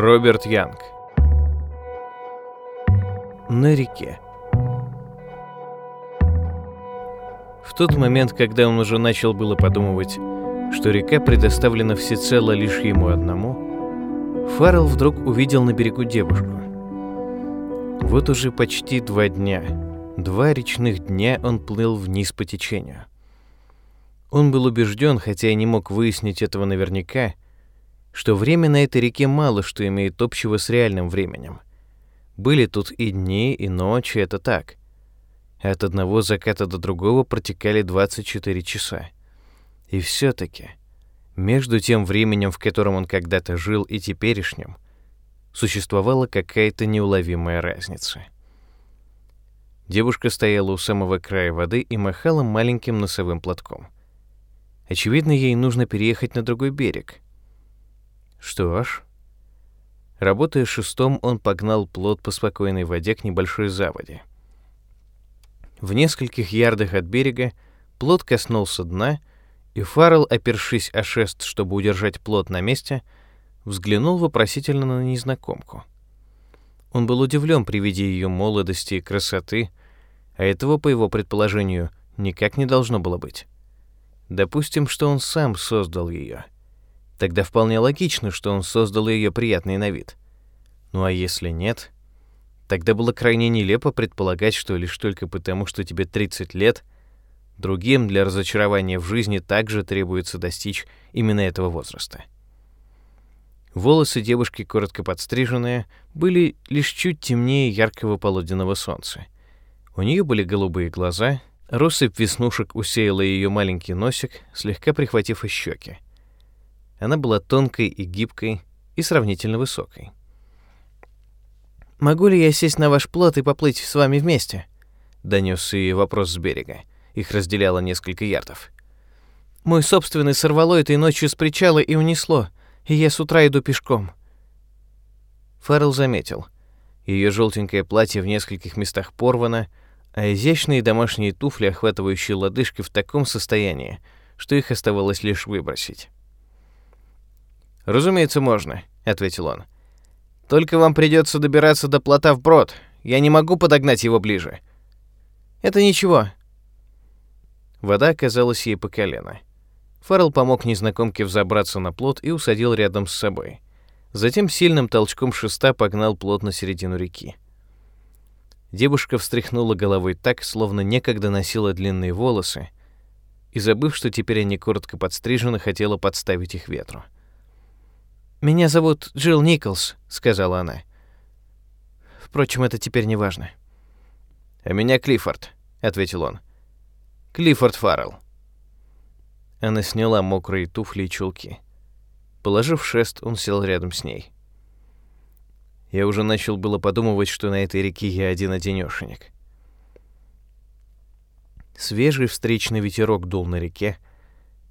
Роберт Янг. На реке. В тот момент, когда он уже начал было подумывать, что река предоставлена всецело лишь ему одному, Фаррелл вдруг увидел на берегу девушку. Вот уже почти два дня, два речных дня он плыл вниз по течению. Он был убежден, хотя и не мог выяснить этого наверняка, что время на этой реке мало что имеет общего с реальным временем. Были тут и дни, и ночи, это так. От одного заката до другого протекали 24 часа. И все таки между тем временем, в котором он когда-то жил, и теперешним, существовала какая-то неуловимая разница. Девушка стояла у самого края воды и махала маленьким носовым платком. Очевидно, ей нужно переехать на другой берег — что ж, работая шестом, он погнал плот по спокойной воде к небольшой заводе. В нескольких ярдах от берега плот коснулся дна, и Фаррелл, опершись о шест, чтобы удержать плот на месте, взглянул вопросительно на незнакомку. Он был удивлен при виде ее молодости и красоты, а этого, по его предположению, никак не должно было быть. Допустим, что он сам создал ее — Тогда вполне логично, что он создал ее приятный на вид. Ну а если нет, тогда было крайне нелепо предполагать, что лишь только потому, что тебе 30 лет, другим для разочарования в жизни также требуется достичь именно этого возраста. Волосы девушки, коротко подстриженные, были лишь чуть темнее яркого полуденного солнца. У нее были голубые глаза, россыпь веснушек усеяла ее маленький носик, слегка прихватив и щеки. Она была тонкой и гибкой, и сравнительно высокой. «Могу ли я сесть на ваш плот и поплыть с вами вместе?» — донесся ей вопрос с берега. Их разделяло несколько ярдов. «Мой собственный сорвало этой ночью с причала и унесло, и я с утра иду пешком». Фаррелл заметил. Ее желтенькое платье в нескольких местах порвано, а изящные домашние туфли, охватывающие лодыжки, в таком состоянии, что их оставалось лишь выбросить. «Разумеется, можно», — ответил он. «Только вам придется добираться до плота вброд. Я не могу подогнать его ближе». «Это ничего». Вода оказалась ей по колено. Фаррелл помог незнакомке взобраться на плот и усадил рядом с собой. Затем сильным толчком шеста погнал плот на середину реки. Девушка встряхнула головой так, словно некогда носила длинные волосы, и, забыв, что теперь они коротко подстрижены, хотела подставить их ветру. «Меня зовут Джилл Николс», — сказала она. Впрочем, это теперь не важно. «А меня Клиффорд», — ответил он. «Клиффорд Фаррелл». Она сняла мокрые туфли и чулки. Положив шест, он сел рядом с ней. Я уже начал было подумывать, что на этой реке я один-одинёшенек. Свежий встречный ветерок дул на реке,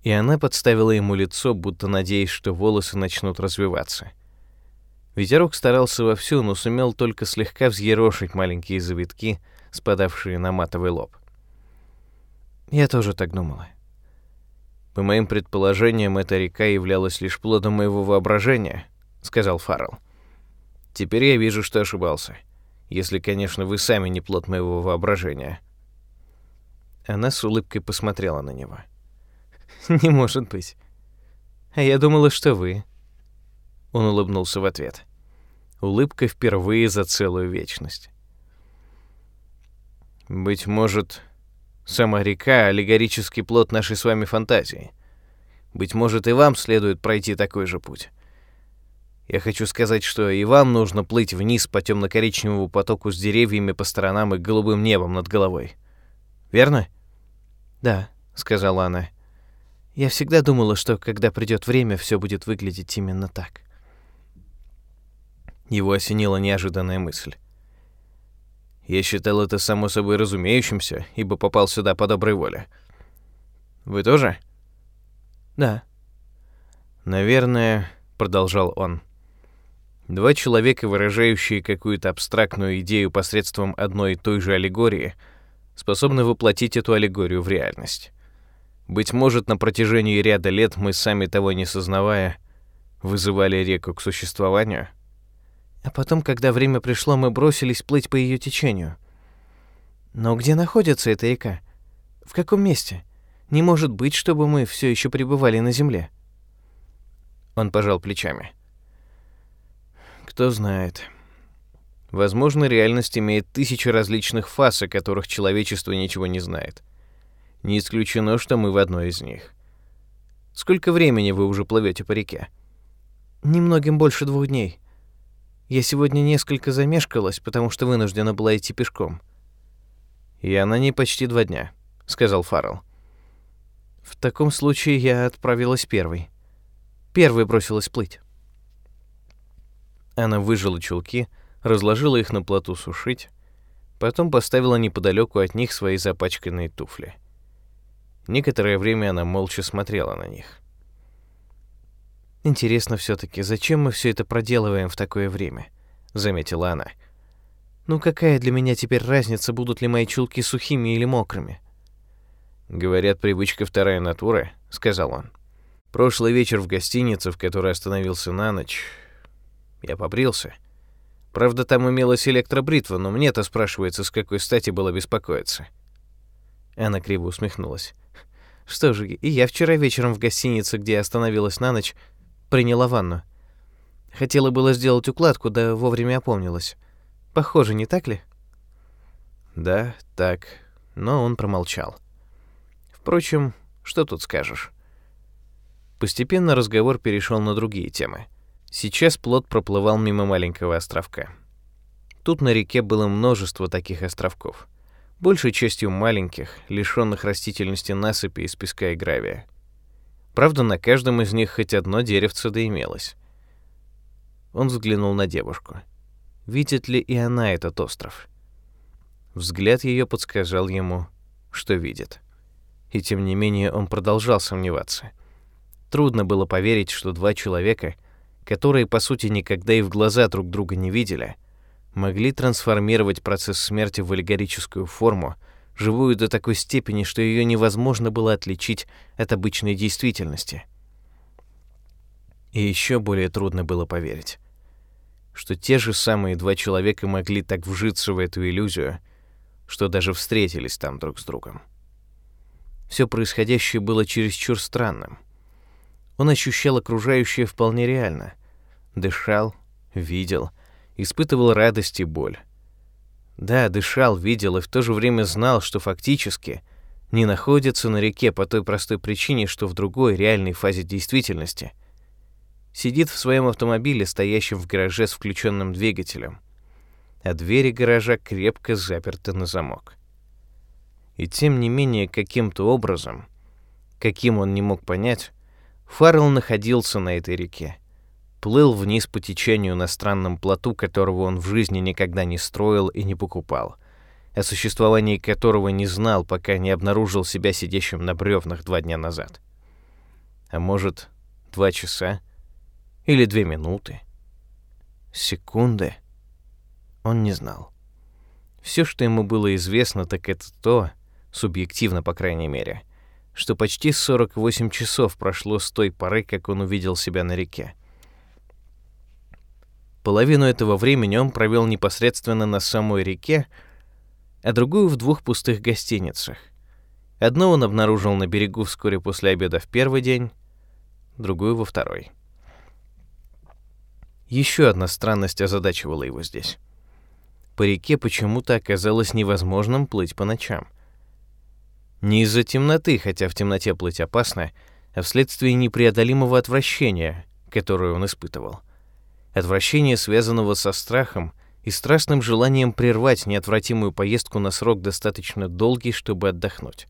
и она подставила ему лицо, будто надеясь, что волосы начнут развиваться. Ветерок старался вовсю, но сумел только слегка взъерошить маленькие завитки, спадавшие на матовый лоб. Я тоже так думала. По моим предположениям, эта река являлась лишь плодом моего воображения, сказал Фаррелл. Теперь я вижу, что ошибался. Если, конечно, вы сами не плод моего воображения. Она с улыбкой посмотрела на него. Не может быть. А я думала, что вы. Он улыбнулся в ответ. Улыбка впервые за целую вечность. Быть может, сама река — аллегорический плод нашей с вами фантазии. Быть может, и вам следует пройти такой же путь. Я хочу сказать, что и вам нужно плыть вниз по темно-коричневому потоку с деревьями по сторонам и голубым небом над головой. Верно? Да, сказала она. Я всегда думала, что когда придет время, все будет выглядеть именно так. Его осенила неожиданная мысль. Я считал это само собой разумеющимся, ибо попал сюда по доброй воле. Вы тоже? Да. Наверное, продолжал он. Два человека, выражающие какую-то абстрактную идею посредством одной и той же аллегории, способны воплотить эту аллегорию в реальность. Быть может, на протяжении ряда лет мы, сами того не сознавая, вызывали реку к существованию? А потом, когда время пришло, мы бросились плыть по ее течению. Но где находится эта река? В каком месте? Не может быть, чтобы мы все еще пребывали на земле. Он пожал плечами. Кто знает. Возможно, реальность имеет тысячи различных фаз, о которых человечество ничего не знает. Не исключено, что мы в одной из них. Сколько времени вы уже плывете по реке? Немногим больше двух дней. Я сегодня несколько замешкалась, потому что вынуждена была идти пешком. Я на ней почти два дня, сказал Фаррелл. В таком случае я отправилась первой. Первой бросилась плыть. Она выжила чулки, разложила их на плоту сушить, потом поставила неподалеку от них свои запачканные туфли. Некоторое время она молча смотрела на них. Интересно все таки зачем мы все это проделываем в такое время, заметила она. Ну какая для меня теперь разница, будут ли мои чулки сухими или мокрыми? Говорят, привычка вторая натура, сказал он. Прошлый вечер в гостинице, в которой остановился на ночь, я побрился. Правда, там имелась электробритва, но мне-то спрашивается, с какой стати было беспокоиться. Она криво усмехнулась. Что же, и я вчера вечером в гостинице, где остановилась на ночь, Приняла ванну. Хотела было сделать укладку, да вовремя опомнилась. Похоже, не так ли? Да, так. Но он промолчал. Впрочем, что тут скажешь? Постепенно разговор перешел на другие темы. Сейчас плот проплывал мимо маленького островка. Тут на реке было множество таких островков, большей частью маленьких, лишённых растительности насыпи из песка и гравия. Правда, на каждом из них хоть одно деревце да имелось. Он взглянул на девушку. Видит ли и она этот остров? Взгляд ее подсказал ему, что видит. И тем не менее он продолжал сомневаться. Трудно было поверить, что два человека, которые по сути никогда и в глаза друг друга не видели, могли трансформировать процесс смерти в аллегорическую форму, живую до такой степени, что ее невозможно было отличить от обычной действительности. И еще более трудно было поверить, что те же самые два человека могли так вжиться в эту иллюзию, что даже встретились там друг с другом. Все происходящее было чересчур странным. Он ощущал окружающее вполне реально. Дышал, видел, испытывал радость и боль. Да, дышал, видел и в то же время знал, что фактически не находится на реке по той простой причине, что в другой реальной фазе действительности сидит в своем автомобиле, стоящем в гараже с включенным двигателем, а двери гаража крепко заперты на замок. И тем не менее, каким-то образом, каким он не мог понять, Фаррелл находился на этой реке плыл вниз по течению на странном плоту, которого он в жизни никогда не строил и не покупал, о существовании которого не знал, пока не обнаружил себя сидящим на бревнах два дня назад. А может, два часа или две минуты, секунды, он не знал. Все, что ему было известно, так это то, субъективно, по крайней мере, что почти 48 часов прошло с той поры, как он увидел себя на реке. Половину этого времени он провел непосредственно на самой реке, а другую в двух пустых гостиницах. Одну он обнаружил на берегу вскоре после обеда в первый день, другую во второй. Еще одна странность озадачивала его здесь. По реке почему-то оказалось невозможным плыть по ночам. Не из-за темноты, хотя в темноте плыть опасно, а вследствие непреодолимого отвращения, которое он испытывал отвращение, связанного со страхом и страстным желанием прервать неотвратимую поездку на срок достаточно долгий, чтобы отдохнуть.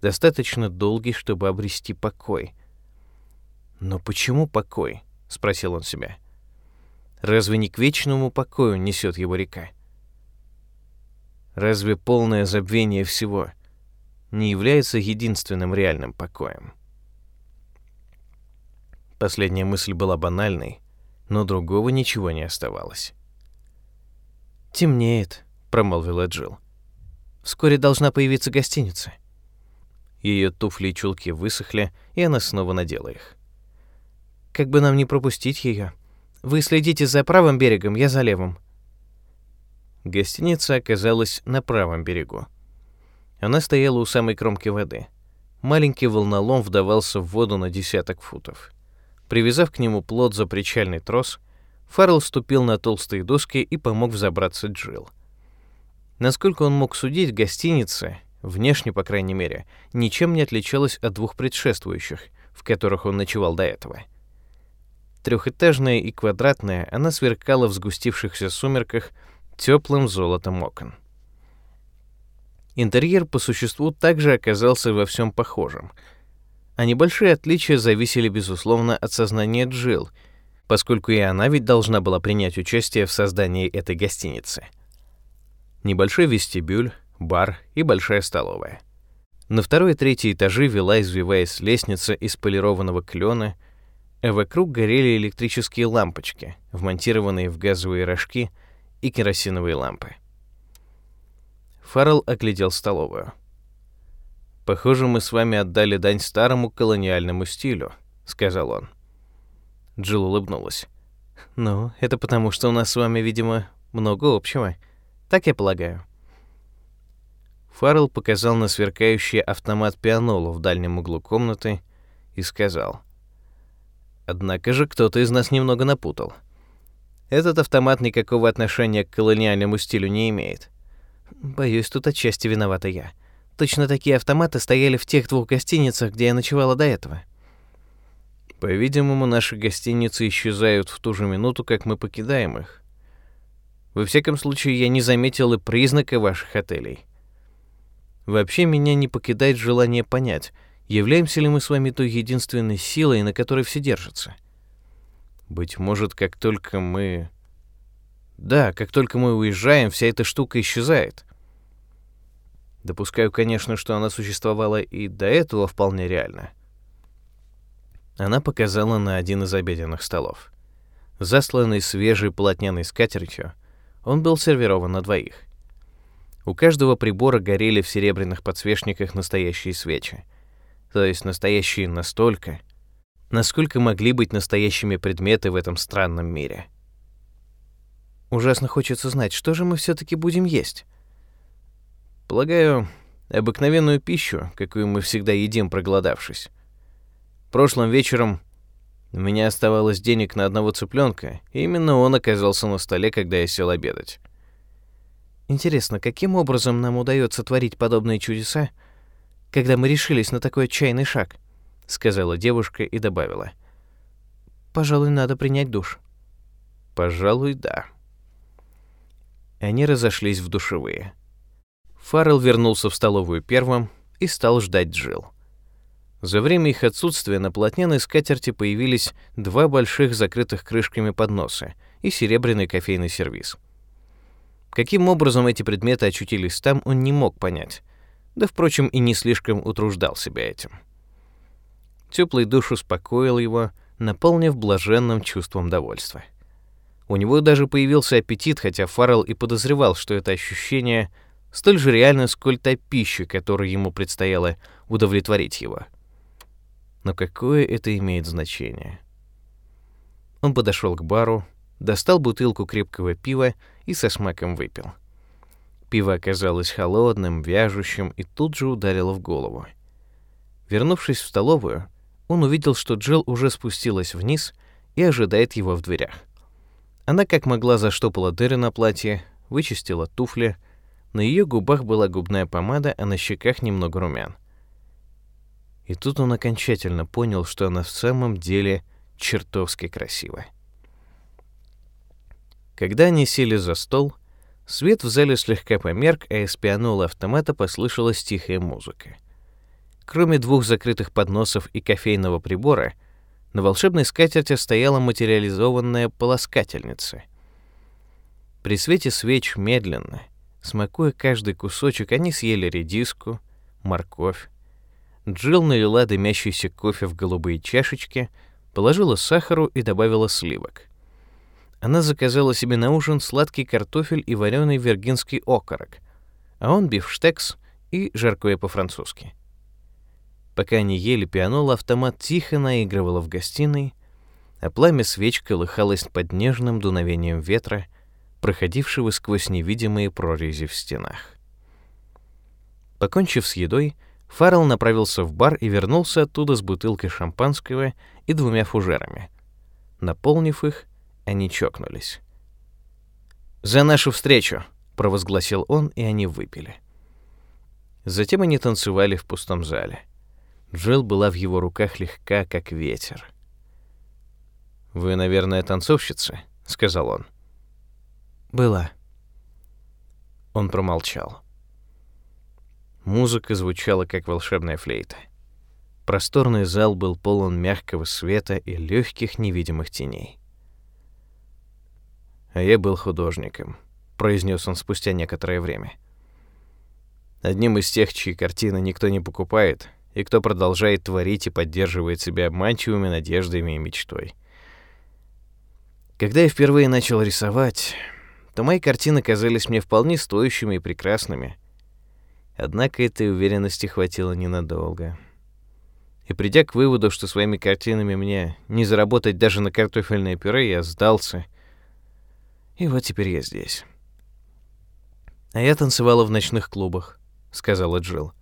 Достаточно долгий, чтобы обрести покой. Но почему покой? спросил он себя. Разве не к вечному покою несет его река? Разве полное забвение всего не является единственным реальным покоем? Последняя мысль была банальной, но другого ничего не оставалось. «Темнеет», — промолвила Джилл. «Вскоре должна появиться гостиница». Ее туфли и чулки высохли, и она снова надела их. «Как бы нам не пропустить ее, Вы следите за правым берегом, я за левым. Гостиница оказалась на правом берегу. Она стояла у самой кромки воды. Маленький волнолом вдавался в воду на десяток футов. Привязав к нему плот за причальный трос, Фаррелл ступил на толстые доски и помог взобраться Джилл. Насколько он мог судить, гостиница, внешне, по крайней мере, ничем не отличалась от двух предшествующих, в которых он ночевал до этого. Трехэтажная и квадратная, она сверкала в сгустившихся сумерках теплым золотом окон. Интерьер по существу также оказался во всем похожим, а небольшие отличия зависели, безусловно, от сознания Джилл, поскольку и она ведь должна была принять участие в создании этой гостиницы. Небольшой вестибюль, бар и большая столовая. На второй и третий этажи вела, извиваясь лестница из полированного клена, а вокруг горели электрические лампочки, вмонтированные в газовые рожки — и керосиновые лампы. Фаррелл оглядел столовую. «Похоже, мы с вами отдали дань старому колониальному стилю», — сказал он. Джилл улыбнулась. «Ну, это потому, что у нас с вами, видимо, много общего. Так я полагаю». Фаррелл показал на сверкающий автомат пианолу в дальнем углу комнаты и сказал. «Однако же кто-то из нас немного напутал. Этот автомат никакого отношения к колониальному стилю не имеет. Боюсь, тут отчасти виновата я. Точно такие автоматы стояли в тех двух гостиницах, где я ночевала до этого. По-видимому, наши гостиницы исчезают в ту же минуту, как мы покидаем их. Во всяком случае, я не заметил и признака ваших отелей. Вообще меня не покидает желание понять, являемся ли мы с вами той единственной силой, на которой все держатся. Быть может, как только мы... Да, как только мы уезжаем, вся эта штука исчезает. Допускаю, конечно, что она существовала и до этого вполне реально. Она показала на один из обеденных столов. Засланный свежей полотняной скатертью, он был сервирован на двоих. У каждого прибора горели в серебряных подсвечниках настоящие свечи. То есть настоящие настолько, насколько могли быть настоящими предметы в этом странном мире. Ужасно хочется знать, что же мы все таки будем есть. Полагаю, обыкновенную пищу, какую мы всегда едим, проголодавшись. Прошлым вечером у меня оставалось денег на одного цыпленка, и именно он оказался на столе, когда я сел обедать. Интересно, каким образом нам удается творить подобные чудеса, когда мы решились на такой отчаянный шаг? — сказала девушка и добавила. «Пожалуй, надо принять душ». «Пожалуй, да». Они разошлись в душевые. Фаррелл вернулся в столовую первым и стал ждать Джилл. За время их отсутствия на полотняной скатерти появились два больших закрытых крышками подноса и серебряный кофейный сервиз. Каким образом эти предметы очутились там, он не мог понять, да, впрочем, и не слишком утруждал себя этим. Теплый душ успокоил его, наполнив блаженным чувством довольства. У него даже появился аппетит, хотя Фаррелл и подозревал, что это ощущение столь же реально, сколь та пища, которой ему предстояло удовлетворить его. Но какое это имеет значение? Он подошел к бару, достал бутылку крепкого пива и со смаком выпил. Пиво оказалось холодным, вяжущим и тут же ударило в голову. Вернувшись в столовую, он увидел, что Джилл уже спустилась вниз и ожидает его в дверях. Она как могла заштопала дыры на платье, вычистила туфли, на ее губах была губная помада, а на щеках немного румян. И тут он окончательно понял, что она в самом деле чертовски красива. Когда они сели за стол, свет в зале слегка померк, а из пианола автомата послышалась тихая музыка. Кроме двух закрытых подносов и кофейного прибора, на волшебной скатерти стояла материализованная полоскательница. При свете свеч медленно, смакуя каждый кусочек, они съели редиску, морковь. Джилл налила дымящийся кофе в голубые чашечки, положила сахару и добавила сливок. Она заказала себе на ужин сладкий картофель и вареный виргинский окорок, а он бифштекс и жаркое по-французски. Пока они ели пианола, автомат тихо наигрывала в гостиной, а пламя свеч колыхалось под нежным дуновением ветра, проходившего сквозь невидимые прорези в стенах. Покончив с едой, Фаррелл направился в бар и вернулся оттуда с бутылкой шампанского и двумя фужерами. Наполнив их, они чокнулись. «За нашу встречу!» — провозгласил он, и они выпили. Затем они танцевали в пустом зале. Джилл была в его руках легка, как ветер. «Вы, наверное, танцовщица?» — сказал он. «Была». Он промолчал. Музыка звучала, как волшебная флейта. Просторный зал был полон мягкого света и легких невидимых теней. «А я был художником», — произнес он спустя некоторое время. «Одним из тех, чьи картины никто не покупает, и кто продолжает творить и поддерживает себя обманчивыми надеждами и мечтой. Когда я впервые начал рисовать, то мои картины казались мне вполне стоящими и прекрасными — Однако этой уверенности хватило ненадолго. И придя к выводу, что своими картинами мне не заработать даже на картофельное пюре, я сдался. И вот теперь я здесь. А я танцевала в ночных клубах, сказала Джилл.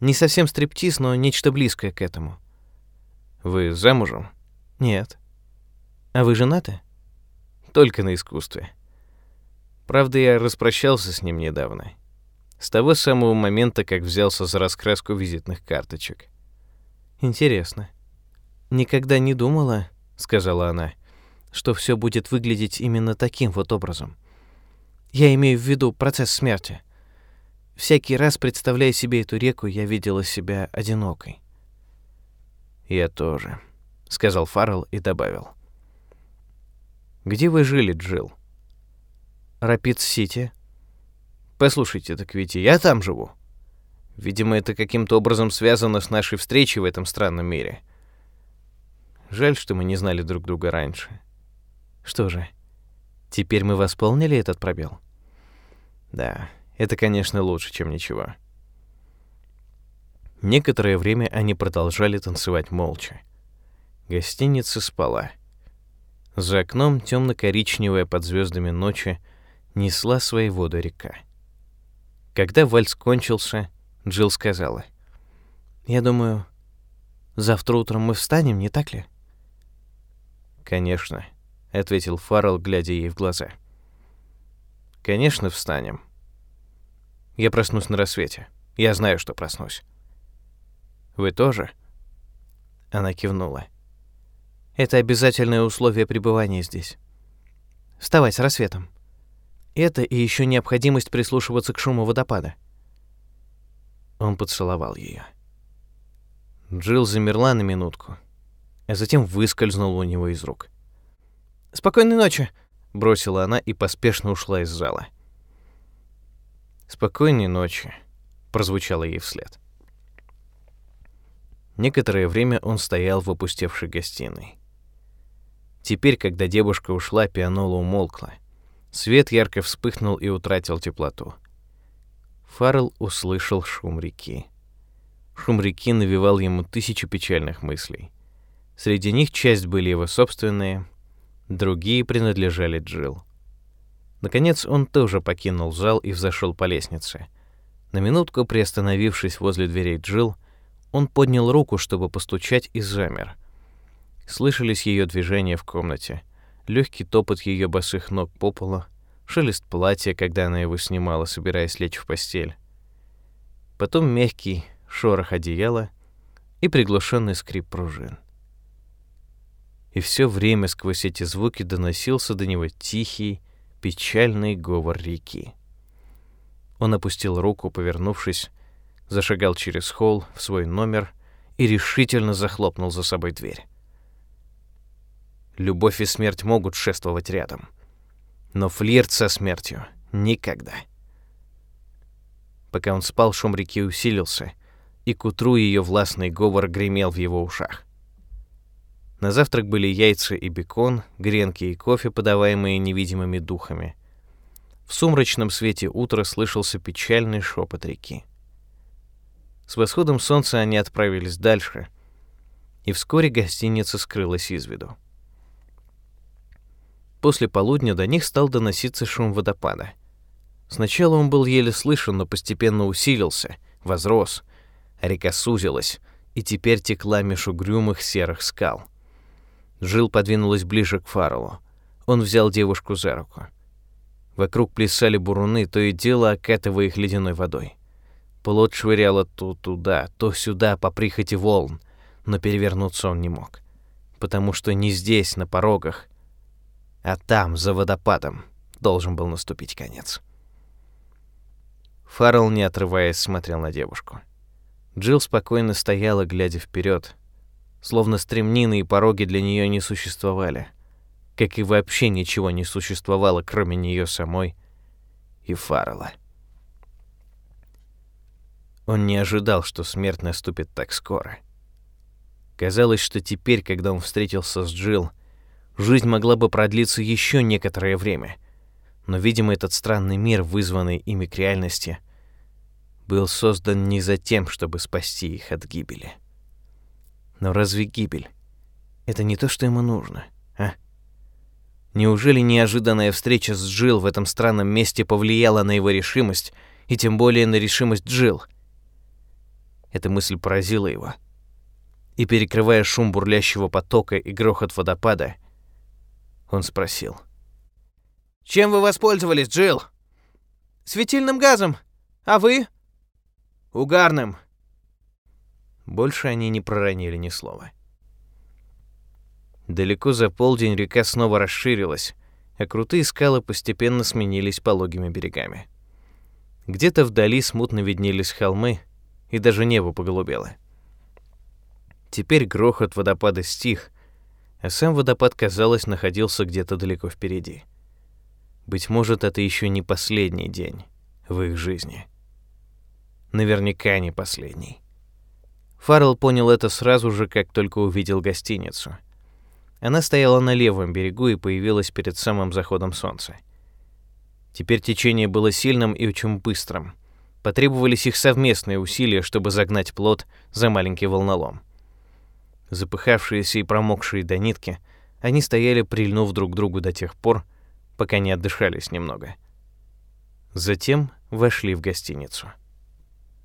Не совсем стриптиз, но нечто близкое к этому. Вы замужем? Нет. А вы женаты? Только на искусстве. Правда, я распрощался с ним недавно с того самого момента, как взялся за раскраску визитных карточек. Интересно. Никогда не думала, сказала она, что все будет выглядеть именно таким вот образом. Я имею в виду процесс смерти. Всякий раз, представляя себе эту реку, я видела себя одинокой. Я тоже, сказал Фаррелл и добавил. Где вы жили, Джилл? Рапид-Сити, Послушайте, так ведь и я там живу. Видимо, это каким-то образом связано с нашей встречей в этом странном мире. Жаль, что мы не знали друг друга раньше. Что же, теперь мы восполнили этот пробел? Да, это, конечно, лучше, чем ничего. Некоторое время они продолжали танцевать молча. Гостиница спала. За окном темно-коричневая под звездами ночи несла свои воды река. Когда вальс кончился, Джилл сказала. «Я думаю, завтра утром мы встанем, не так ли?» «Конечно», — ответил Фаррелл, глядя ей в глаза. «Конечно, встанем. Я проснусь на рассвете. Я знаю, что проснусь». «Вы тоже?» Она кивнула. «Это обязательное условие пребывания здесь. Вставать с рассветом». Это и еще необходимость прислушиваться к шуму водопада. Он поцеловал ее. Джилл замерла на минутку, а затем выскользнула у него из рук. «Спокойной ночи!» — бросила она и поспешно ушла из зала. «Спокойной ночи!» — прозвучало ей вслед. Некоторое время он стоял в опустевшей гостиной. Теперь, когда девушка ушла, пианола умолкла. Свет ярко вспыхнул и утратил теплоту. Фаррелл услышал шум реки. Шум реки навевал ему тысячи печальных мыслей. Среди них часть были его собственные, другие принадлежали Джилл. Наконец он тоже покинул зал и взошел по лестнице. На минутку приостановившись возле дверей Джилл, он поднял руку, чтобы постучать, и замер. Слышались ее движения в комнате — легкий топот ее босых ног по полу, шелест платья, когда она его снимала, собираясь лечь в постель. Потом мягкий шорох одеяла и приглушенный скрип пружин. И все время сквозь эти звуки доносился до него тихий, печальный говор реки. Он опустил руку, повернувшись, зашагал через холл в свой номер и решительно захлопнул за собой дверь. Любовь и смерть могут шествовать рядом. Но флирт со смертью — никогда. Пока он спал, шум реки усилился, и к утру ее властный говор гремел в его ушах. На завтрак были яйца и бекон, гренки и кофе, подаваемые невидимыми духами. В сумрачном свете утра слышался печальный шепот реки. С восходом солнца они отправились дальше, и вскоре гостиница скрылась из виду. После полудня до них стал доноситься шум водопада. Сначала он был еле слышен, но постепенно усилился, возрос, река сузилась и теперь текла меж угрюмых серых скал. Жил подвинулась ближе к Фарреллу. Он взял девушку за руку. Вокруг плясали буруны, то и дело окатывая их ледяной водой. Плот швыряло то туда, то сюда по прихоти волн, но перевернуться он не мог, потому что не здесь, на порогах, а там, за водопадом, должен был наступить конец. Фаррелл, не отрываясь, смотрел на девушку. Джилл спокойно стояла, глядя вперед, словно стремнины и пороги для нее не существовали, как и вообще ничего не существовало, кроме нее самой и Фаррелла. Он не ожидал, что смерть наступит так скоро. Казалось, что теперь, когда он встретился с Джилл, жизнь могла бы продлиться еще некоторое время. Но, видимо, этот странный мир, вызванный ими к реальности, был создан не за тем, чтобы спасти их от гибели. Но разве гибель — это не то, что ему нужно, а? Неужели неожиданная встреча с Джилл в этом странном месте повлияла на его решимость, и тем более на решимость Джилл? Эта мысль поразила его. И перекрывая шум бурлящего потока и грохот водопада, он спросил: "Чем вы воспользовались, Джилл?" "Светильным газом. А вы?" "Угарным." Больше они не проронили ни слова. Далеко за полдень река снова расширилась, а крутые скалы постепенно сменились пологими берегами. Где-то вдали смутно виднелись холмы, и даже небо поголубело. Теперь грохот водопада стих, а сам водопад, казалось, находился где-то далеко впереди. Быть может, это еще не последний день в их жизни. Наверняка не последний. Фаррелл понял это сразу же, как только увидел гостиницу. Она стояла на левом берегу и появилась перед самым заходом солнца. Теперь течение было сильным и очень быстрым. Потребовались их совместные усилия, чтобы загнать плот за маленький волнолом. Запыхавшиеся и промокшие до нитки, они стояли, прильнув друг к другу до тех пор, пока не отдышались немного. Затем вошли в гостиницу.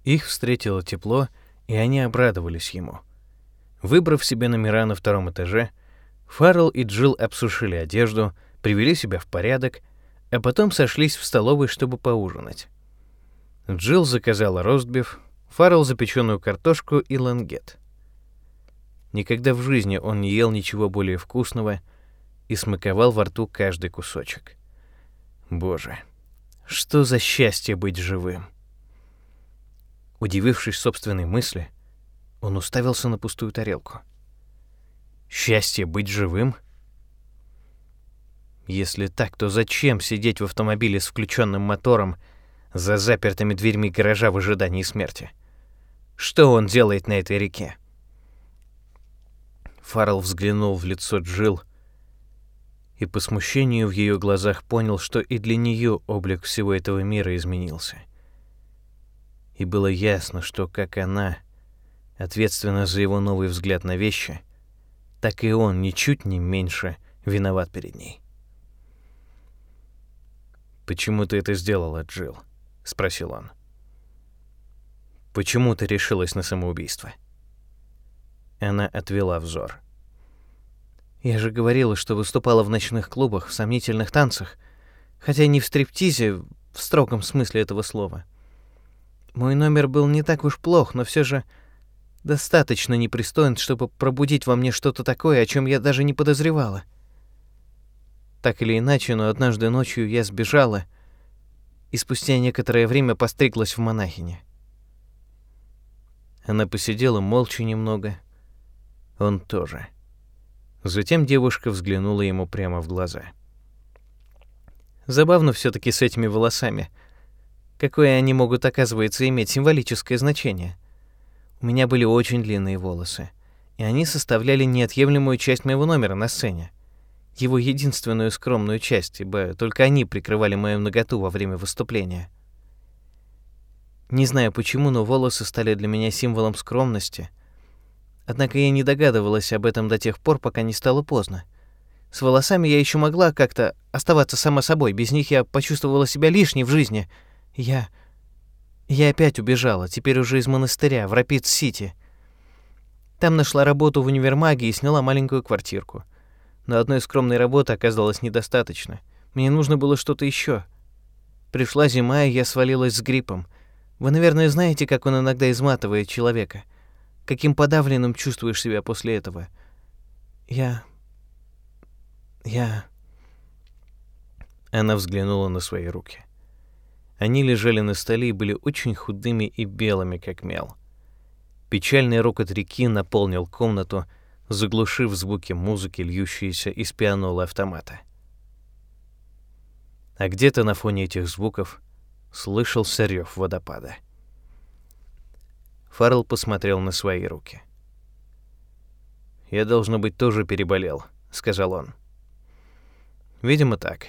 Их встретило тепло, и они обрадовались ему. Выбрав себе номера на втором этаже, Фаррелл и Джилл обсушили одежду, привели себя в порядок, а потом сошлись в столовой, чтобы поужинать. Джилл заказала ростбиф, Фаррелл запеченную картошку и лангет. Никогда в жизни он не ел ничего более вкусного и смаковал во рту каждый кусочек. Боже, что за счастье быть живым! Удивившись собственной мысли, он уставился на пустую тарелку. Счастье быть живым? Если так, то зачем сидеть в автомобиле с включенным мотором за запертыми дверьми гаража в ожидании смерти. Что он делает на этой реке? Фаррелл взглянул в лицо Джил и по смущению в ее глазах понял, что и для нее облик всего этого мира изменился. И было ясно, что как она ответственна за его новый взгляд на вещи, так и он ничуть не меньше виноват перед ней. «Почему ты это сделала, Джилл?» спросил он. Почему ты решилась на самоубийство? Она отвела взор. Я же говорила, что выступала в ночных клубах, в сомнительных танцах, хотя не в стриптизе в строгом смысле этого слова. Мой номер был не так уж плох, но все же достаточно непристоен, чтобы пробудить во мне что-то такое, о чем я даже не подозревала. Так или иначе, но однажды ночью я сбежала — и спустя некоторое время постриглась в монахине. Она посидела молча немного, он тоже. Затем девушка взглянула ему прямо в глаза. Забавно все таки с этими волосами. Какое они могут, оказывается, иметь символическое значение. У меня были очень длинные волосы, и они составляли неотъемлемую часть моего номера на сцене его единственную скромную часть, ибо только они прикрывали мою наготу во время выступления. Не знаю почему, но волосы стали для меня символом скромности. Однако я не догадывалась об этом до тех пор, пока не стало поздно. С волосами я еще могла как-то оставаться сама собой. Без них я почувствовала себя лишней в жизни. Я... Я опять убежала, теперь уже из монастыря, в Рапид-Сити. Там нашла работу в универмаге и сняла маленькую квартирку. Но одной скромной работы оказалось недостаточно. Мне нужно было что-то еще. Пришла зима, и я свалилась с гриппом. Вы, наверное, знаете, как он иногда изматывает человека. Каким подавленным чувствуешь себя после этого. Я... Я... Она взглянула на свои руки. Они лежали на столе и были очень худыми и белыми, как мел. Печальный рокот реки наполнил комнату, заглушив звуки музыки, льющиеся из пианола автомата. А где-то на фоне этих звуков слышался рев водопада. Фаррелл посмотрел на свои руки. «Я, должно быть, тоже переболел», — сказал он. «Видимо, так.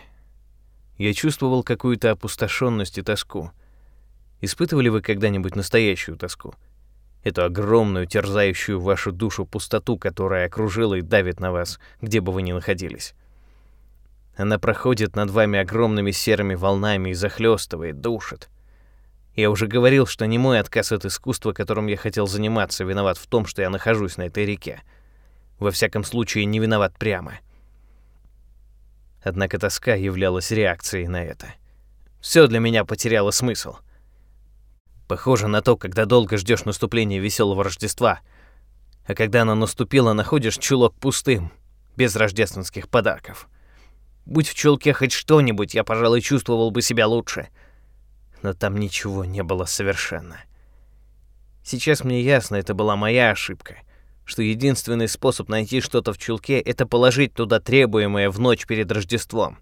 Я чувствовал какую-то опустошенность и тоску. Испытывали вы когда-нибудь настоящую тоску? Эту огромную, терзающую вашу душу пустоту, которая окружила и давит на вас, где бы вы ни находились. Она проходит над вами огромными серыми волнами и захлестывает, душит. Я уже говорил, что не мой отказ от искусства, которым я хотел заниматься, виноват в том, что я нахожусь на этой реке. Во всяком случае, не виноват прямо. — Однако тоска являлась реакцией на это. Все для меня потеряло смысл. Похоже на то, когда долго ждешь наступления веселого Рождества, а когда оно наступило, находишь чулок пустым, без рождественских подарков. Будь в чулке хоть что-нибудь, я, пожалуй, чувствовал бы себя лучше. Но там ничего не было совершенно. Сейчас мне ясно, это была моя ошибка — что единственный способ найти что-то в чулке — это положить туда требуемое в ночь перед Рождеством.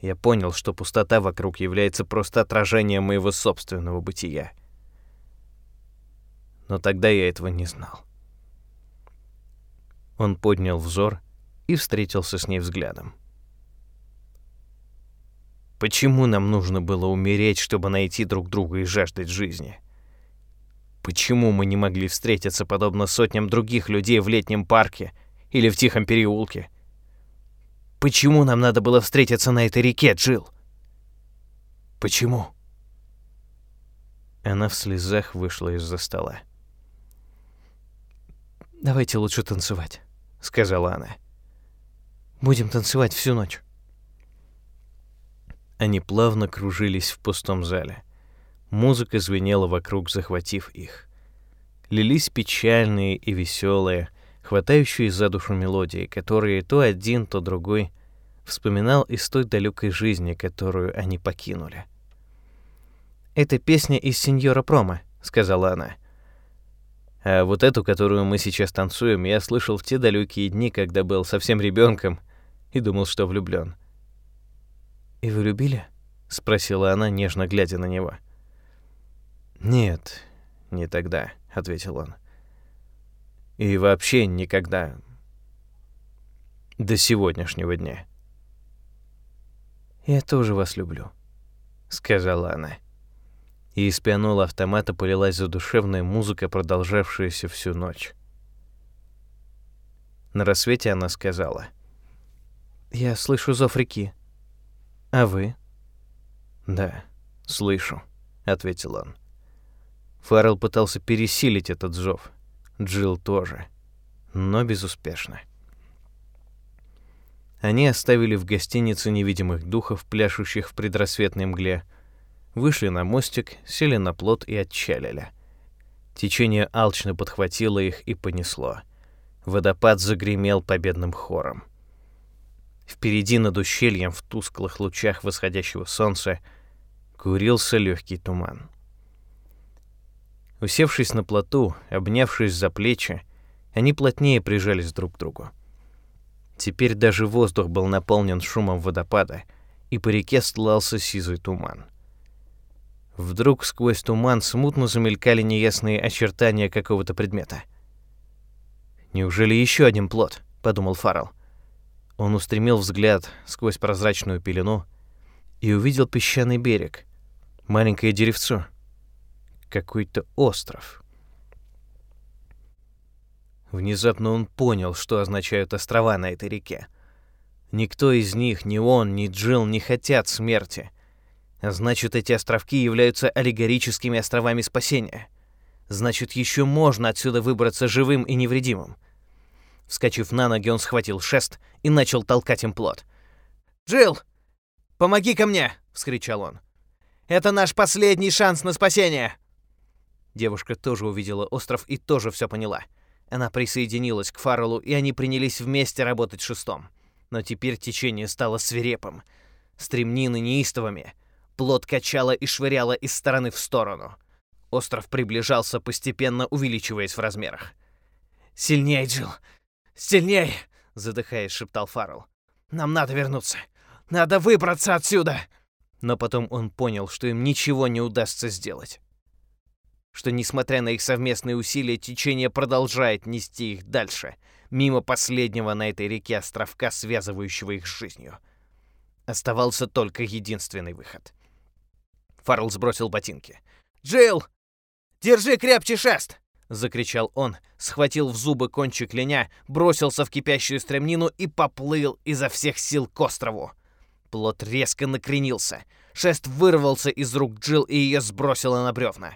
Я понял, что пустота вокруг является просто отражением моего собственного бытия. Но тогда я этого не знал. Он поднял взор и встретился с ней взглядом. Почему нам нужно было умереть, чтобы найти друг друга и жаждать жизни? — Почему мы не могли встретиться подобно сотням других людей в летнем парке или в тихом переулке? Почему нам надо было встретиться на этой реке, Джил? Почему? Она в слезах вышла из-за стола. «Давайте лучше танцевать», — сказала она. «Будем танцевать всю ночь». Они плавно кружились в пустом зале. Музыка звенела вокруг, захватив их. Лились печальные и веселые, хватающие за душу мелодии, которые то один, то другой вспоминал из той далекой жизни, которую они покинули. «Это песня из «Сеньора Промо», — сказала она. А вот эту, которую мы сейчас танцуем, я слышал в те далекие дни, когда был совсем ребенком и думал, что влюблен. «И вы любили?» — спросила она, нежно глядя на него. — «Нет, не тогда», — ответил он. «И вообще никогда. До сегодняшнего дня». «Я тоже вас люблю», — сказала она. И из пианола автомата полилась задушевная музыка, продолжавшаяся всю ночь. На рассвете она сказала. «Я слышу зов реки. А вы?» «Да, слышу», — ответил он. Фаррелл пытался пересилить этот зов. Джилл тоже. Но безуспешно. Они оставили в гостинице невидимых духов, пляшущих в предрассветной мгле, вышли на мостик, сели на плот и отчалили. Течение алчно подхватило их и понесло. Водопад загремел победным хором. Впереди над ущельем в тусклых лучах восходящего солнца курился легкий туман. Усевшись на плоту, обнявшись за плечи, они плотнее прижались друг к другу. Теперь даже воздух был наполнен шумом водопада, и по реке стлался сизый туман. Вдруг сквозь туман смутно замелькали неясные очертания какого-то предмета. «Неужели еще один плот?» — подумал Фаррелл. Он устремил взгляд сквозь прозрачную пелену и увидел песчаный берег, маленькое деревцо — какой-то остров. Внезапно он понял, что означают острова на этой реке. Никто из них, ни он, ни Джилл не хотят смерти. А значит, эти островки являются аллегорическими островами спасения. Значит, еще можно отсюда выбраться живым и невредимым. Вскочив на ноги, он схватил шест и начал толкать им плот. «Джилл, помоги ко мне!» — вскричал он. «Это наш последний шанс на спасение!» Девушка тоже увидела остров и тоже все поняла. Она присоединилась к Фарреллу, и они принялись вместе работать шестом. Но теперь течение стало свирепым. Стремнины неистовыми. Плот качало и швыряло из стороны в сторону. Остров приближался, постепенно увеличиваясь в размерах. «Сильнее, Джилл! Сильнее!» — задыхаясь, шептал Фаррелл. «Нам надо вернуться! Надо выбраться отсюда!» Но потом он понял, что им ничего не удастся сделать что, несмотря на их совместные усилия, течение продолжает нести их дальше, мимо последнего на этой реке островка, связывающего их с жизнью. Оставался только единственный выход. Фаррелл сбросил ботинки. «Джилл! Держи крепче шест!» — закричал он, схватил в зубы кончик леня, бросился в кипящую стремнину и поплыл изо всех сил к острову. Плот резко накренился. Шест вырвался из рук Джилл и ее сбросило на бревна.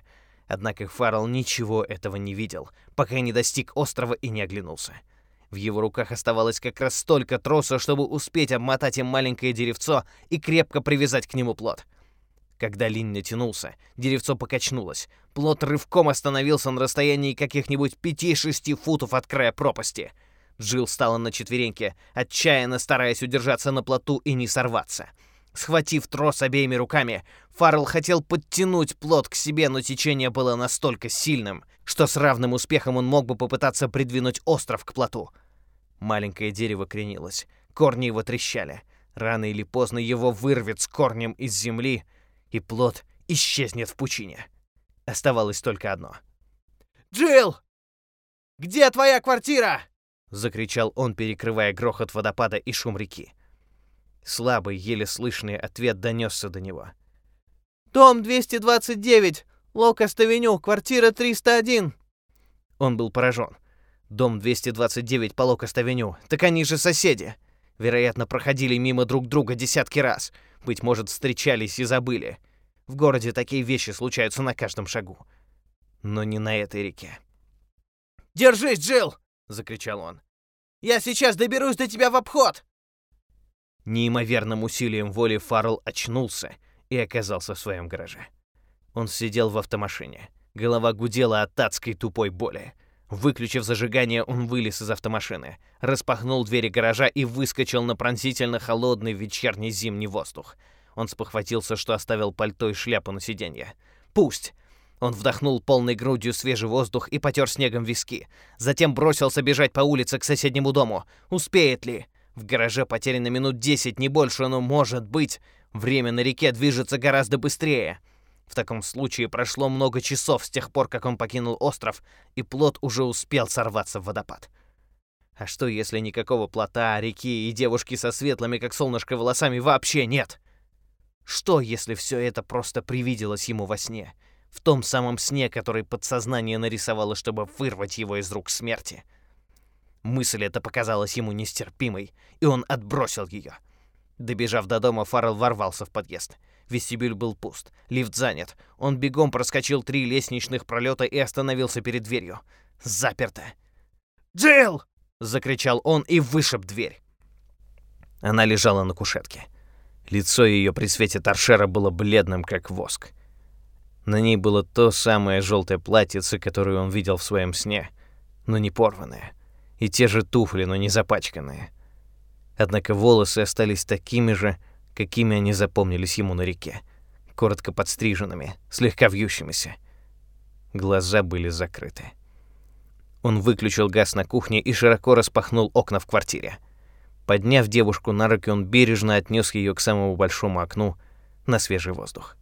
Однако Фаррелл ничего этого не видел, пока не достиг острова и не оглянулся. В его руках оставалось как раз столько троса, чтобы успеть обмотать им маленькое деревцо и крепко привязать к нему плод. Когда линь натянулся, деревцо покачнулось. Плод рывком остановился на расстоянии каких-нибудь 5-6 футов от края пропасти. Джилл стала на четвереньки, отчаянно стараясь удержаться на плоту и не сорваться. — Схватив трос обеими руками, Фаррелл хотел подтянуть плот к себе, но течение было настолько сильным, что с равным успехом он мог бы попытаться придвинуть остров к плоту. Маленькое дерево кренилось, корни его трещали. Рано или поздно его вырвет с корнем из земли, и плот исчезнет в пучине. Оставалось только одно. «Джилл! Где твоя квартира?» — закричал он, перекрывая грохот водопада и шум реки. Слабый, еле слышный ответ донесся до него. «Дом 229, Локост-авеню, квартира 301». Он был поражен. Дом 229 по Локост-авеню. Так они же соседи. Вероятно, проходили мимо друг друга десятки раз. Быть может, встречались и забыли. В городе такие вещи случаются на каждом шагу. Но не на этой реке. «Держись, Джилл!» — закричал он. «Я сейчас доберусь до тебя в обход!» Неимоверным усилием воли Фаррелл очнулся и оказался в своем гараже. Он сидел в автомашине. Голова гудела от адской тупой боли. Выключив зажигание, он вылез из автомашины, распахнул двери гаража и выскочил на пронзительно холодный вечерний зимний воздух. Он спохватился, что оставил пальто и шляпу на сиденье. «Пусть!» Он вдохнул полной грудью свежий воздух и потер снегом виски. Затем бросился бежать по улице к соседнему дому. Успеет ли? В гараже потеряно минут 10, не больше, но, может быть, время на реке движется гораздо быстрее. В таком случае прошло много часов с тех пор, как он покинул остров, и плот уже успел сорваться в водопад. А что, если никакого плота, реки и девушки со светлыми, как солнышко, волосами вообще нет? Что, если все это просто привиделось ему во сне? В том самом сне, который подсознание нарисовало, чтобы вырвать его из рук смерти? — Мысль эта показалась ему нестерпимой, и он отбросил ее. Добежав до дома, Фаррелл ворвался в подъезд. Вестибюль был пуст, лифт занят. Он бегом проскочил три лестничных пролета и остановился перед дверью. Заперто. «Джилл!» — закричал он и вышиб дверь. Она лежала на кушетке. Лицо ее при свете торшера было бледным, как воск. На ней было то самое желтое платьице, которое он видел в своем сне, но не порванное — и те же туфли, но не запачканные. Однако волосы остались такими же, какими они запомнились ему на реке, коротко подстриженными, слегка вьющимися. Глаза были закрыты. Он выключил газ на кухне и широко распахнул окна в квартире. Подняв девушку на руки, он бережно отнес ее к самому большому окну на свежий воздух.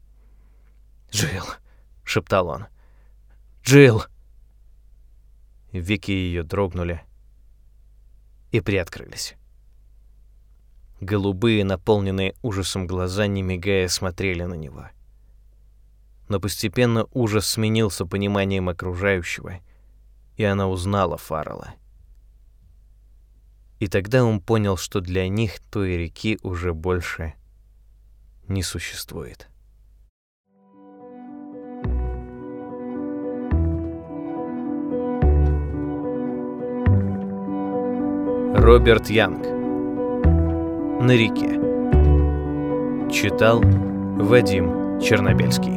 «Джилл!» — шептал он. «Джилл!» Веки ее дрогнули, и приоткрылись. Голубые, наполненные ужасом глаза, не мигая, смотрели на него. Но постепенно ужас сменился пониманием окружающего, и она узнала Фаррелла. И тогда он понял, что для них той реки уже больше не существует. Роберт Янг На реке. Читал Вадим Чернобельский